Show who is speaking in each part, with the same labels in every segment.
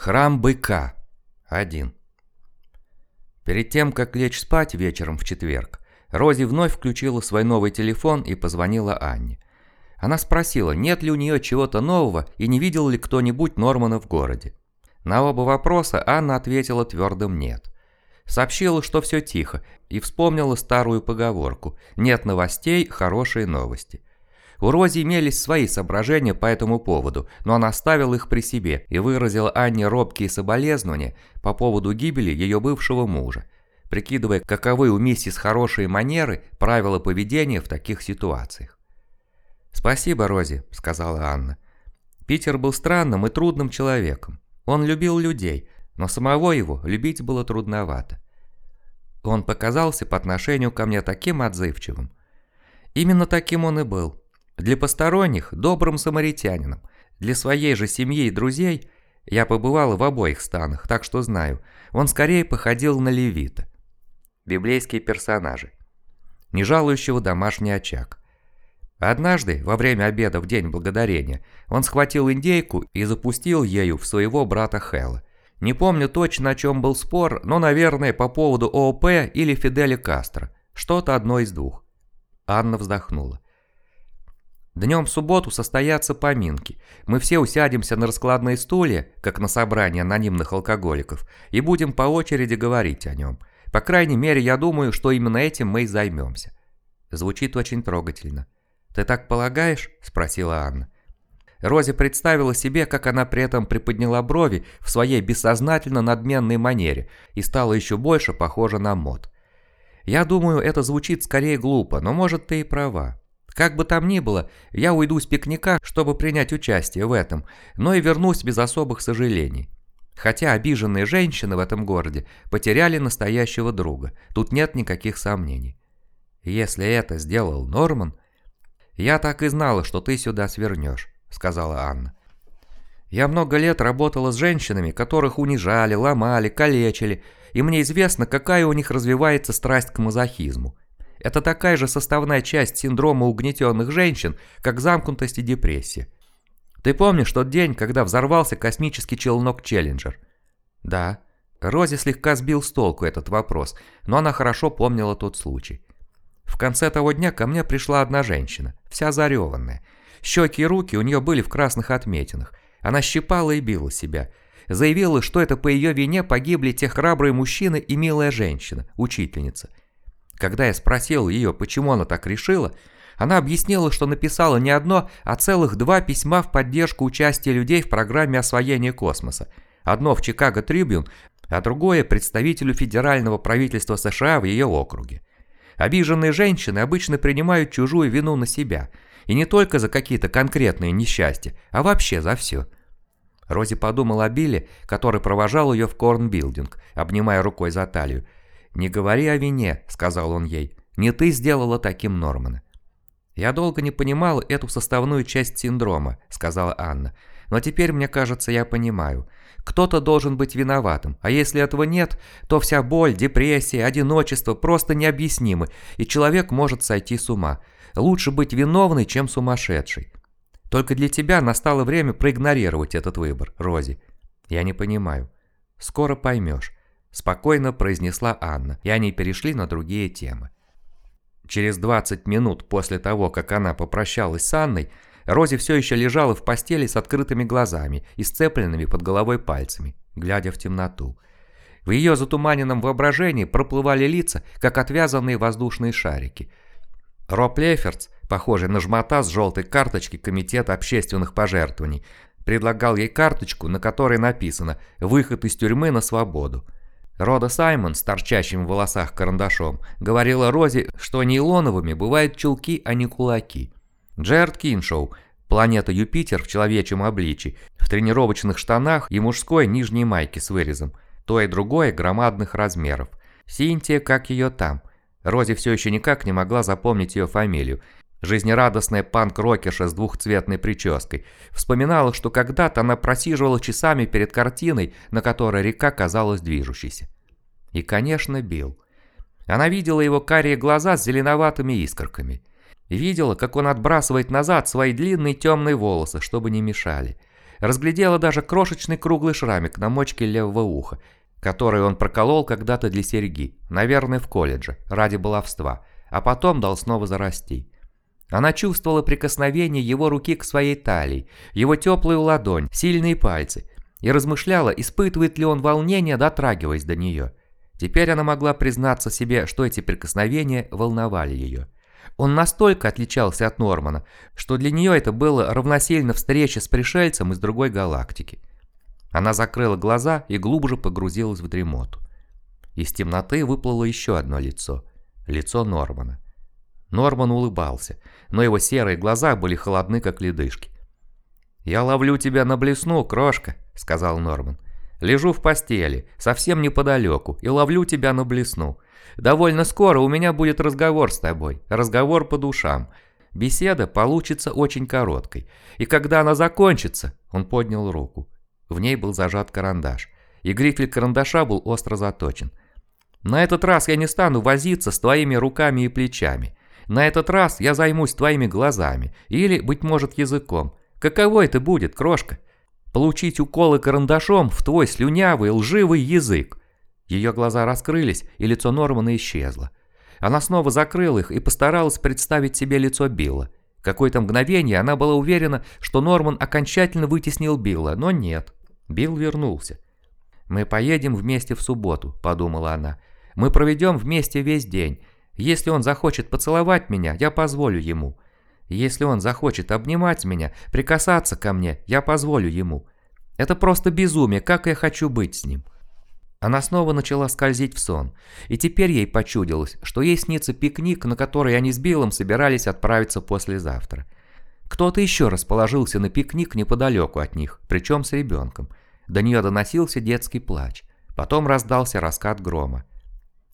Speaker 1: Храм быка. Один. Перед тем, как лечь спать вечером в четверг, Рози вновь включила свой новый телефон и позвонила Анне. Она спросила, нет ли у нее чего-то нового и не видел ли кто-нибудь Нормана в городе. На оба вопроса Анна ответила твердым «нет». Сообщила, что все тихо, и вспомнила старую поговорку «нет новостей, хорошие новости». У Рози имелись свои соображения по этому поводу, но она оставила их при себе и выразила Анне робкие соболезнования по поводу гибели ее бывшего мужа, прикидывая, каковы у миссис хорошие манеры, правила поведения в таких ситуациях. «Спасибо, Рози», — сказала Анна. Питер был странным и трудным человеком. Он любил людей, но самого его любить было трудновато. Он показался по отношению ко мне таким отзывчивым. Именно таким он и был. Для посторонних – добрым самаритянином. Для своей же семьи и друзей – я побывал в обоих станах, так что знаю – он скорее походил на левита. Библейские персонажи. Не жалующего домашний очаг. Однажды, во время обеда в День Благодарения, он схватил индейку и запустил ею в своего брата Хэлла. Не помню точно, о чем был спор, но, наверное, по поводу ООП или Фиделя Кастро. Что-то одно из двух. Анна вздохнула. Днем в субботу состоятся поминки. Мы все усядемся на раскладные стулья, как на собрании анонимных алкоголиков, и будем по очереди говорить о нем. По крайней мере, я думаю, что именно этим мы и займемся. Звучит очень трогательно. «Ты так полагаешь?» – спросила Анна. Рози представила себе, как она при этом приподняла брови в своей бессознательно надменной манере и стала еще больше похожа на мод. «Я думаю, это звучит скорее глупо, но может ты и права. Как бы там ни было, я уйду с пикника, чтобы принять участие в этом, но и вернусь без особых сожалений. Хотя обиженные женщины в этом городе потеряли настоящего друга, тут нет никаких сомнений. Если это сделал Норман... «Я так и знала, что ты сюда свернешь», — сказала Анна. «Я много лет работала с женщинами, которых унижали, ломали, калечили, и мне известно, какая у них развивается страсть к мазохизму. Это такая же составная часть синдрома угнетенных женщин, как замкнутость и депрессия. Ты помнишь тот день, когда взорвался космический челнок «Челленджер»? Да. Рози слегка сбил с толку этот вопрос, но она хорошо помнила тот случай. В конце того дня ко мне пришла одна женщина, вся зареванная. Щеки и руки у нее были в красных отметинах. Она щипала и била себя. Заявила, что это по ее вине погибли те храбрые мужчины и милая женщина, учительница. Когда я спросил ее, почему она так решила, она объяснила, что написала не одно, а целых два письма в поддержку участия людей в программе освоения космоса. Одно в Чикаго Трибюн, а другое представителю федерального правительства США в ее округе. Обиженные женщины обычно принимают чужую вину на себя, и не только за какие-то конкретные несчастья, а вообще за все. Рози подумала о Билле, который провожал ее в Корнбилдинг, обнимая рукой за талию, «Не говори о вине», — сказал он ей. «Не ты сделала таким Нормана». «Я долго не понимала эту составную часть синдрома», — сказала Анна. «Но теперь, мне кажется, я понимаю. Кто-то должен быть виноватым, а если этого нет, то вся боль, депрессия, одиночество просто необъяснимы, и человек может сойти с ума. Лучше быть виновной, чем сумасшедшей. Только для тебя настало время проигнорировать этот выбор, Рози. Я не понимаю. Скоро поймешь. Спокойно произнесла Анна, и они перешли на другие темы. Через 20 минут после того, как она попрощалась с Анной, Рози все еще лежала в постели с открытыми глазами и сцепленными под головой пальцами, глядя в темноту. В ее затуманенном воображении проплывали лица, как отвязанные воздушные шарики. Роб Леферц, похожий на жмота с желтой карточки Комитета общественных пожертвований, предлагал ей карточку, на которой написано «Выход из тюрьмы на свободу». Рода Саймон с торчащим в волосах карандашом говорила Розе, что нейлоновыми бывают чулки, а не кулаки. Джерд Киншоу, планета Юпитер в человечьем обличии, в тренировочных штанах и мужской нижней майке с вырезом, то и другое громадных размеров. Синтия, как ее там. Рози все еще никак не могла запомнить ее фамилию, Жизнерадостная панк-рокерша с двухцветной прической вспоминала, что когда-то она просиживала часами перед картиной, на которой река казалась движущейся. И, конечно, Билл. Она видела его карие глаза с зеленоватыми искорками. Видела, как он отбрасывает назад свои длинные темные волосы, чтобы не мешали. разглядела даже крошечный круглый шрамик на мочке левого уха, который он проколол когда-то для серьги, наверное, в колледже, ради баловства, а потом дал снова зарасти. Она чувствовала прикосновение его руки к своей талии, его теплую ладонь, сильные пальцы, и размышляла, испытывает ли он волнение, дотрагиваясь до нее. Теперь она могла признаться себе, что эти прикосновения волновали ее. Он настолько отличался от Нормана, что для нее это было равносильно встрече с пришельцем из другой галактики. Она закрыла глаза и глубже погрузилась в дремоту. Из темноты выплыло еще одно лицо. Лицо Нормана. Норман улыбался, но его серые глаза были холодны, как ледышки. «Я ловлю тебя на блесну, крошка», — сказал Норман. «Лежу в постели, совсем неподалеку, и ловлю тебя на блесну. Довольно скоро у меня будет разговор с тобой, разговор по душам. Беседа получится очень короткой, и когда она закончится...» Он поднял руку. В ней был зажат карандаш, и грифель карандаша был остро заточен. «На этот раз я не стану возиться с твоими руками и плечами. На этот раз я займусь твоими глазами, или, быть может, языком. Каково это будет, крошка? Получить уколы карандашом в твой слюнявый, лживый язык. Ее глаза раскрылись, и лицо Нормана исчезло. Она снова закрыла их и постаралась представить себе лицо Билла. Какое-то мгновение она была уверена, что Норман окончательно вытеснил Билла, но нет. Билл вернулся. «Мы поедем вместе в субботу», – подумала она. «Мы проведем вместе весь день. Если он захочет поцеловать меня, я позволю ему. Если он захочет обнимать меня, прикасаться ко мне, я позволю ему. Это просто безумие, как я хочу быть с ним». Она снова начала скользить в сон, и теперь ей почудилось, что ей снится пикник, на который они с Биллом собирались отправиться послезавтра. Кто-то еще расположился на пикник неподалеку от них, причем с ребенком. До нее доносился детский плач. Потом раздался раскат грома.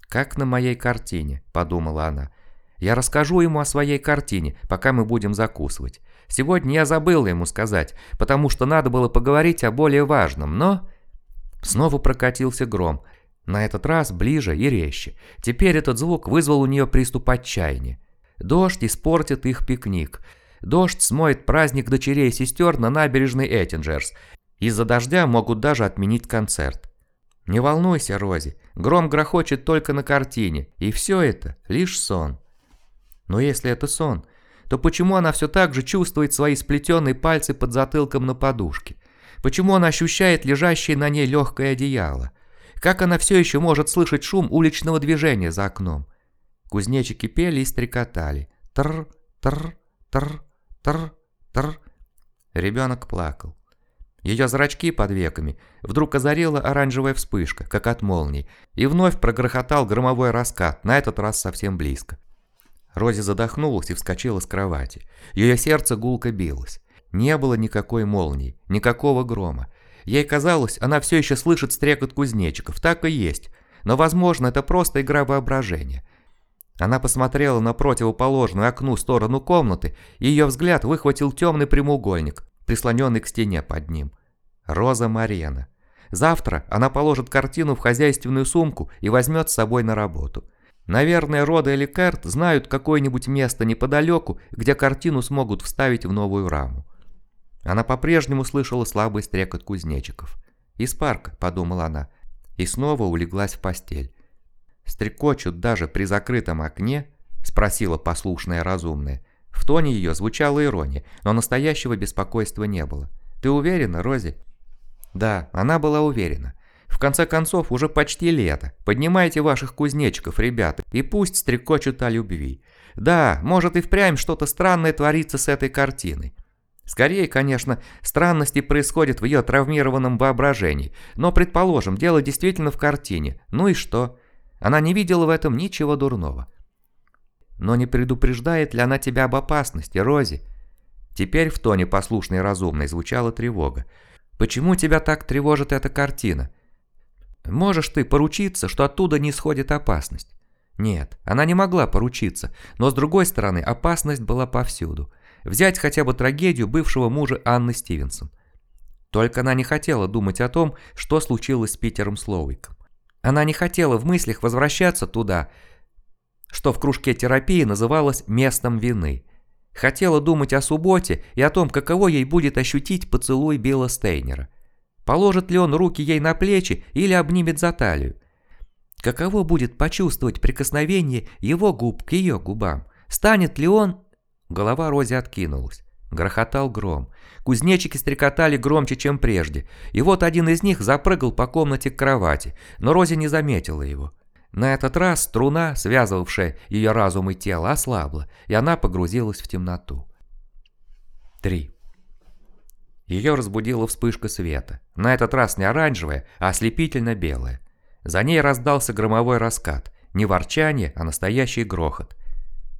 Speaker 1: «Как на моей картине», — подумала она. «Я расскажу ему о своей картине, пока мы будем закусывать. Сегодня я забыла ему сказать, потому что надо было поговорить о более важном, но...» Снова прокатился гром, на этот раз ближе и резче. Теперь этот звук вызвал у нее приступ отчаяния. Дождь испортит их пикник. Дождь смоет праздник дочерей и сестер на набережной Эттинджерс. Из-за дождя могут даже отменить концерт. Не волнуйся, Рози, гром грохочет только на картине, и все это лишь сон. Но если это сон, то почему она все так же чувствует свои сплетенные пальцы под затылком на подушке? Почему она ощущает лежащее на ней легкое одеяло? Как она все еще может слышать шум уличного движения за окном? Кузнечики пели и стрекотали. Тр, тр, тр, тр, тр. Ребенок плакал. Ее зрачки под веками вдруг озарила оранжевая вспышка, как от молнии, и вновь прогрохотал громовой раскат, на этот раз совсем близко. Рози задохнулась и вскочила с кровати. Ее сердце гулко билось. Не было никакой молнии, никакого грома. Ей казалось, она все еще слышит стрекот кузнечиков, так и есть. Но, возможно, это просто игра воображения. Она посмотрела на противоположную окну сторону комнаты, и ее взгляд выхватил темный прямоугольник, прислоненный к стене под ним. Роза Марена. Завтра она положит картину в хозяйственную сумку и возьмет с собой на работу. Наверное, Рода или Керт знают какое-нибудь место неподалеку, где картину смогут вставить в новую раму. Она по-прежнему слышала слабый стрекот кузнечиков. «Из парка», — подумала она, и снова улеглась в постель. «Стрекочут даже при закрытом окне?» — спросила послушная разумная. В тоне ее звучала ирония, но настоящего беспокойства не было. «Ты уверена, Рози?» Да, она была уверена. В конце концов, уже почти лето. Поднимайте ваших кузнечиков, ребята, и пусть стрекочут о любви. Да, может и впрямь что-то странное творится с этой картиной. Скорее, конечно, странности происходят в ее травмированном воображении, но, предположим, дело действительно в картине. Ну и что? Она не видела в этом ничего дурного. Но не предупреждает ли она тебя об опасности, Рози? Теперь в тоне послушной и разумной звучала тревога. Почему тебя так тревожит эта картина? Можешь ты поручиться, что оттуда не исходит опасность? Нет, она не могла поручиться, но с другой стороны опасность была повсюду. Взять хотя бы трагедию бывшего мужа Анны Стивенсон. Только она не хотела думать о том, что случилось с Питером Слоуиком. Она не хотела в мыслях возвращаться туда, что в кружке терапии называлось «местом вины». Хотела думать о субботе и о том, каково ей будет ощутить поцелуй Билла Стейнера. Положит ли он руки ей на плечи или обнимет за талию? Каково будет почувствовать прикосновение его губ к ее губам? Станет ли он... Голова Рози откинулась. Грохотал гром. Кузнечики стрекотали громче, чем прежде. И вот один из них запрыгал по комнате к кровати, но Рози не заметила его. На этот раз струна, связывавшая ее разум и тело, ослабла, и она погрузилась в темноту. 3. Ее разбудила вспышка света. На этот раз не оранжевая, а ослепительно белая. За ней раздался громовой раскат. Не ворчание, а настоящий грохот.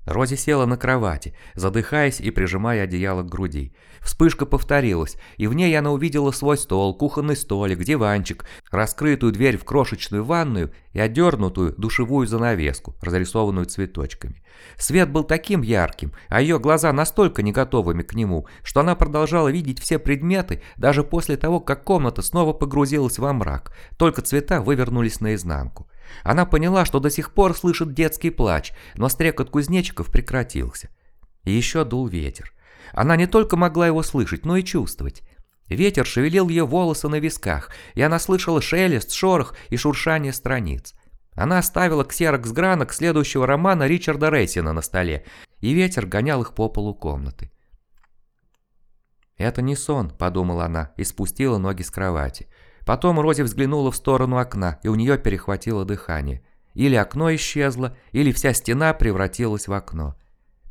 Speaker 1: Рози села на кровати, задыхаясь и прижимая одеяло к груди. Вспышка повторилась, и в ней она увидела свой стол, кухонный столик, диванчик, раскрытую дверь в крошечную ванную и одернутую душевую занавеску, разрисованную цветочками. Свет был таким ярким, а ее глаза настолько не готовыми к нему, что она продолжала видеть все предметы даже после того, как комната снова погрузилась во мрак, только цвета вывернулись наизнанку. Она поняла, что до сих пор слышит детский плач, но стрекот кузнечиков прекратился. И еще дул ветер. Она не только могла его слышать, но и чувствовать. Ветер шевелил ее волосы на висках, и она слышала шелест, шорох и шуршание страниц. Она оставила ксерокс гранок следующего романа Ричарда Рейсина на столе, и ветер гонял их по полу комнаты. «Это не сон», — подумала она и спустила ноги с кровати. Потом Рози взглянула в сторону окна, и у нее перехватило дыхание. Или окно исчезло, или вся стена превратилась в окно.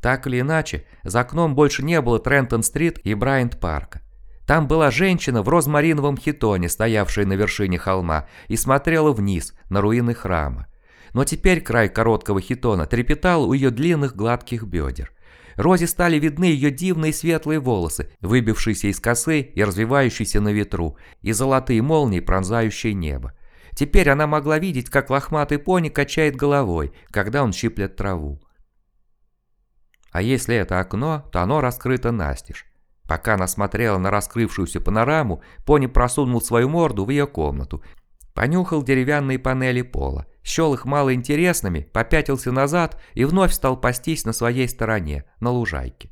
Speaker 1: Так или иначе, за окном больше не было Трентон-стрит и Брайант-парка. Там была женщина в розмариновом хитоне, стоявшая на вершине холма, и смотрела вниз, на руины храма. Но теперь край короткого хитона трепетал у ее длинных гладких бедер. Розе стали видны ее дивные светлые волосы, выбившиеся из косы и развивающиеся на ветру, и золотые молнии, пронзающие небо. Теперь она могла видеть, как лохматый пони качает головой, когда он щиплет траву. А если это окно, то оно раскрыто настежь. Пока она смотрела на раскрывшуюся панораму, пони просунул свою морду в ее комнату, понюхал деревянные панели пола, счел их малоинтересными, попятился назад и вновь стал пастись на своей стороне, на лужайке.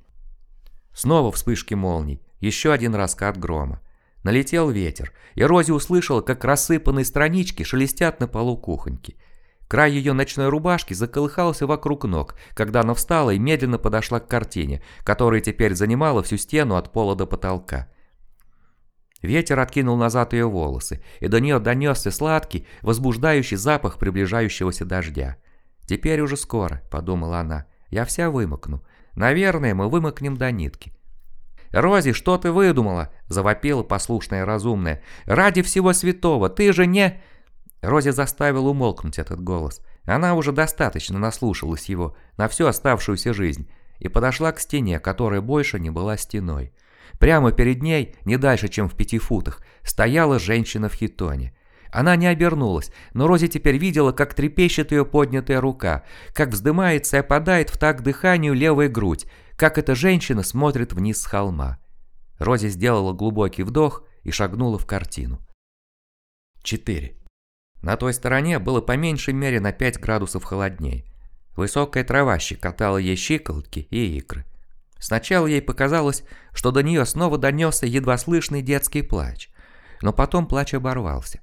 Speaker 1: Снова вспышки молний, еще один раскат грома. Налетел ветер, и Рози услышала, как рассыпанные странички шелестят на полу кухоньки. Край ее ночной рубашки заколыхался вокруг ног, когда она встала и медленно подошла к картине, которая теперь занимала всю стену от пола до потолка. Ветер откинул назад ее волосы, и до нее донесся сладкий, возбуждающий запах приближающегося дождя. «Теперь уже скоро», — подумала она, — «я вся вымокну. Наверное, мы вымокнем до нитки». «Рози, что ты выдумала?» – завопила послушная разумная. «Ради всего святого, ты же не...» Рози заставил умолкнуть этот голос. Она уже достаточно наслушалась его на всю оставшуюся жизнь и подошла к стене, которая больше не была стеной. Прямо перед ней, не дальше, чем в пяти футах, стояла женщина в хитоне. Она не обернулась, но Рози теперь видела, как трепещет ее поднятая рука, как вздымается и опадает в такт дыханию левая грудь, как эта женщина смотрит вниз с холма. Рози сделала глубокий вдох и шагнула в картину. 4. На той стороне было по меньшей мере на 5 градусов холодней. Высокая трава щекотала ей щиколотки и икры. Сначала ей показалось, что до нее снова донесся едва слышный детский плач. Но потом плач оборвался.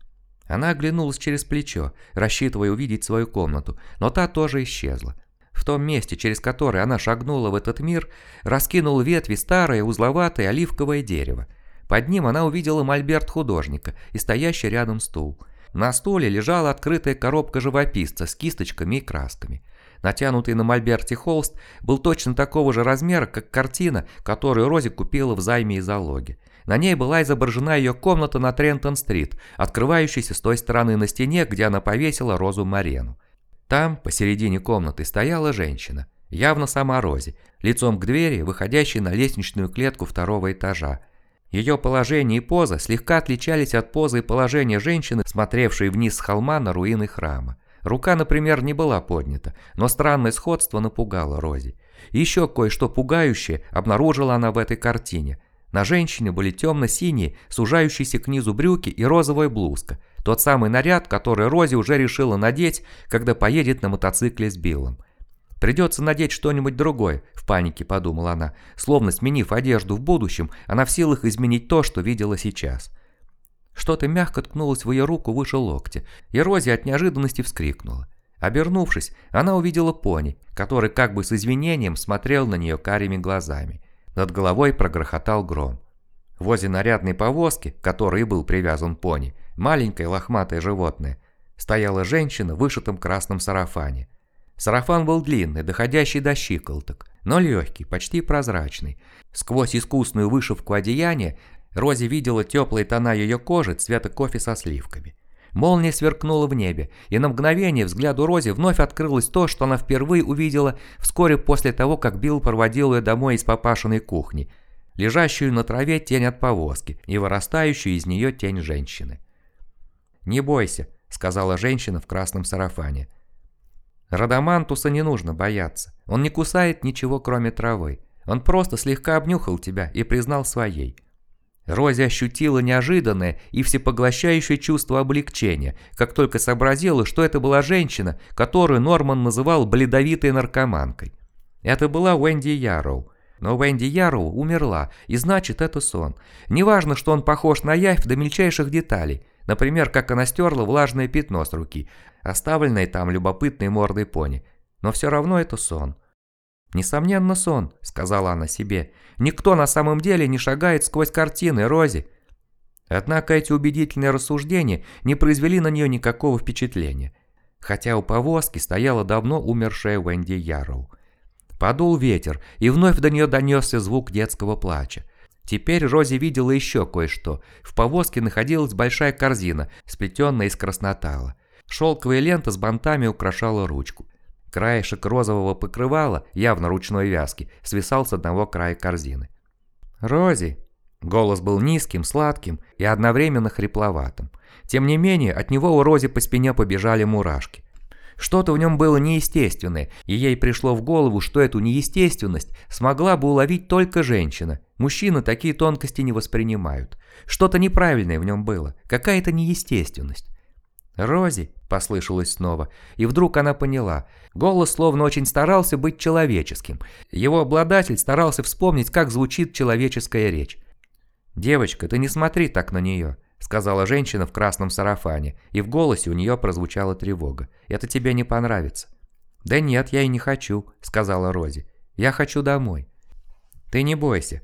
Speaker 1: Она оглянулась через плечо, рассчитывая увидеть свою комнату, но та тоже исчезла. В том месте, через которое она шагнула в этот мир, раскинул ветви старое узловатое оливковое дерево. Под ним она увидела мольберт художника и стоящий рядом стул. На столе лежала открытая коробка живописца с кисточками и красками. Натянутый на мольберте холст был точно такого же размера, как картина, которую Рози купила в займе из залоги. На ней была изображена ее комната на Трентон-стрит, открывающаяся с той стороны на стене, где она повесила розу Марену. Там, посередине комнаты, стояла женщина, явно сама Рози, лицом к двери, выходящей на лестничную клетку второго этажа. Ее положение и поза слегка отличались от позы и положения женщины, смотревшей вниз с холма на руины храма. Рука, например, не была поднята, но странное сходство напугало Рози. Еще кое-что пугающее обнаружила она в этой картине. На женщине были темно-синие, сужающиеся к низу брюки и розовая блузка. Тот самый наряд, который Рози уже решила надеть, когда поедет на мотоцикле с Биллом. Придется надеть что-нибудь другое, в панике подумала она. Словно сменив одежду в будущем, она в силах изменить то, что видела сейчас. Что-то мягко ткнулось в ее руку выше локтя, и Рози от неожиданности вскрикнула. Обернувшись, она увидела пони, который как бы с извинением смотрел на нее карими глазами. Над головой прогрохотал гром. Возле нарядной повозки, к которой был привязан пони, маленькое лохматое животное, стояла женщина в вышитом красном сарафане. Сарафан был длинный, доходящий до щиколоток, но легкий, почти прозрачный. Сквозь искусную вышивку одеяния Рози видела теплые тона ее кожи цвета кофе со сливками. Молния сверкнула в небе, и на мгновение взгляду Рози вновь открылось то, что она впервые увидела вскоре после того, как Билл проводил ее домой из папашиной кухни, лежащую на траве тень от повозки и вырастающую из нее тень женщины. «Не бойся», — сказала женщина в красном сарафане. «Радамантуса не нужно бояться. Он не кусает ничего, кроме травы. Он просто слегка обнюхал тебя и признал своей». Рози ощутила неожиданное и всепоглощающее чувство облегчения, как только сообразила, что это была женщина, которую Норман называл бледовитой наркоманкой. Это была Уэнди Ярроу. Но Уэнди Ярроу умерла, и значит это сон. Неважно, что он похож на явь до мельчайших деталей. Например, как она стерла влажное пятно с руки, оставленное там любопытной мордой пони. Но все равно это сон. «Несомненно, сон», — сказала она себе. «Никто на самом деле не шагает сквозь картины, Рози». Однако эти убедительные рассуждения не произвели на нее никакого впечатления. Хотя у повозки стояла давно умершая Венди Ярроу. Подул ветер, и вновь до нее донесся звук детского плача. Теперь Рози видела еще кое-что. В повозке находилась большая корзина, сплетенная из краснотала. Шелковая лента с бантами украшала ручку. Краешек розового покрывала, явно ручной вязки, свисал с одного края корзины. «Рози!» Голос был низким, сладким и одновременно хрипловатым. Тем не менее, от него у Рози по спине побежали мурашки. Что-то в нем было неестественное, и ей пришло в голову, что эту неестественность смогла бы уловить только женщина. Мужчины такие тонкости не воспринимают. Что-то неправильное в нем было, какая-то неестественность. «Рози!» – послышалось снова, и вдруг она поняла. Голос словно очень старался быть человеческим. Его обладатель старался вспомнить, как звучит человеческая речь. «Девочка, ты не смотри так на нее», – сказала женщина в красном сарафане, и в голосе у нее прозвучала тревога. «Это тебе не понравится». «Да нет, я и не хочу», – сказала Рози. «Я хочу домой». «Ты не бойся.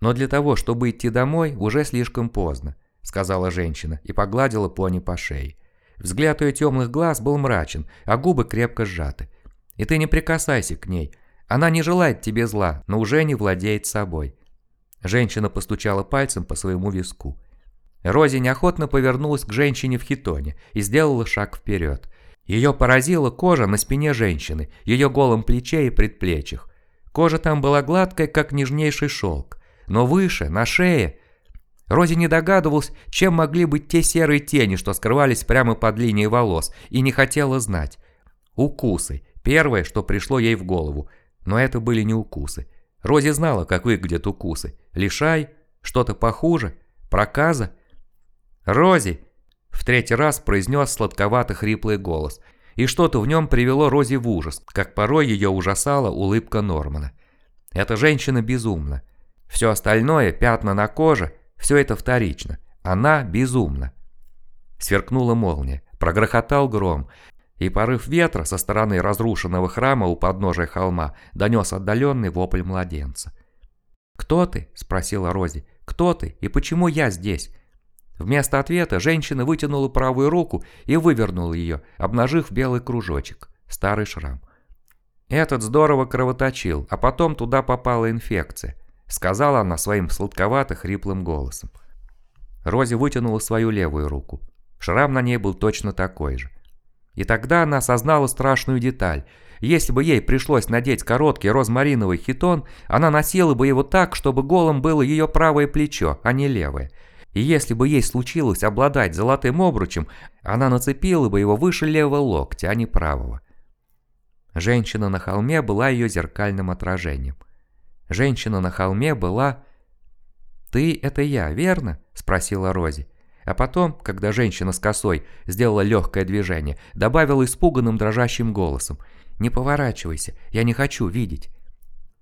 Speaker 1: Но для того, чтобы идти домой, уже слишком поздно», – сказала женщина и погладила пони по шее. Взгляд ее темных глаз был мрачен, а губы крепко сжаты. И ты не прикасайся к ней. Она не желает тебе зла, но уже не владеет собой. Женщина постучала пальцем по своему виску. Рози неохотно повернулась к женщине в хитоне и сделала шаг вперед. Ее поразила кожа на спине женщины, ее голом плече и предплечьях. Кожа там была гладкая, как нежнейший шелк. Но выше, на шее, Рози не догадывалась, чем могли быть те серые тени, что скрывались прямо под линией волос, и не хотела знать. Укусы. Первое, что пришло ей в голову. Но это были не укусы. Рози знала, как выглядят укусы. Лишай? Что-то похуже? Проказа? «Рози!» В третий раз произнес сладковато-хриплый голос. И что-то в нем привело Рози в ужас, как порой ее ужасала улыбка Нормана. Эта женщина безумна. Все остальное, пятна на коже – все это вторично. Она безумна. Сверкнула молния, прогрохотал гром, и порыв ветра со стороны разрушенного храма у подножия холма донес отдаленный вопль младенца. «Кто ты?» – спросила Рози. «Кто ты? И почему я здесь?» Вместо ответа женщина вытянула правую руку и вывернула ее, обнажив белый кружочек, старый шрам. Этот здорово кровоточил, а потом туда попала инфекция. Сказала она своим сладковато-хриплым голосом. Рози вытянула свою левую руку. Шрам на ней был точно такой же. И тогда она осознала страшную деталь. Если бы ей пришлось надеть короткий розмариновый хитон, она носила бы его так, чтобы голым было ее правое плечо, а не левое. И если бы ей случилось обладать золотым обручем, она нацепила бы его выше левого локтя, а не правого. Женщина на холме была ее зеркальным отражением. Женщина на холме была... «Ты — это я, верно?» — спросила Рози. А потом, когда женщина с косой сделала легкое движение, добавила испуганным дрожащим голосом. «Не поворачивайся, я не хочу видеть».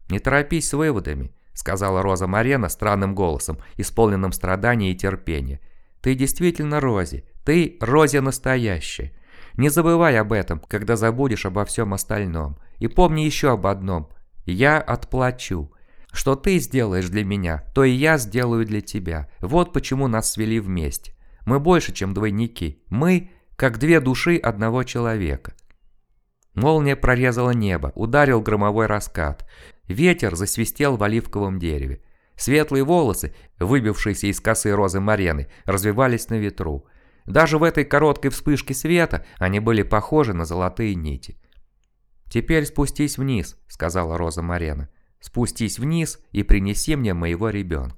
Speaker 1: «Не торопись с выводами», — сказала Роза Марена странным голосом, исполненным страдания и терпения. «Ты действительно Рози, ты Рози настоящая. Не забывай об этом, когда забудешь обо всем остальном. И помни еще об одном. Я отплачу. Что ты сделаешь для меня, то и я сделаю для тебя. Вот почему нас свели вместе. Мы больше, чем двойники. Мы, как две души одного человека. Молния прорезала небо, ударил громовой раскат. Ветер засвистел в оливковом дереве. Светлые волосы, выбившиеся из косы розы Марены, развивались на ветру. Даже в этой короткой вспышке света они были похожи на золотые нити. «Теперь спустись вниз», — сказала Роза Марена. Спустись вниз и принеси мне моего ребенка.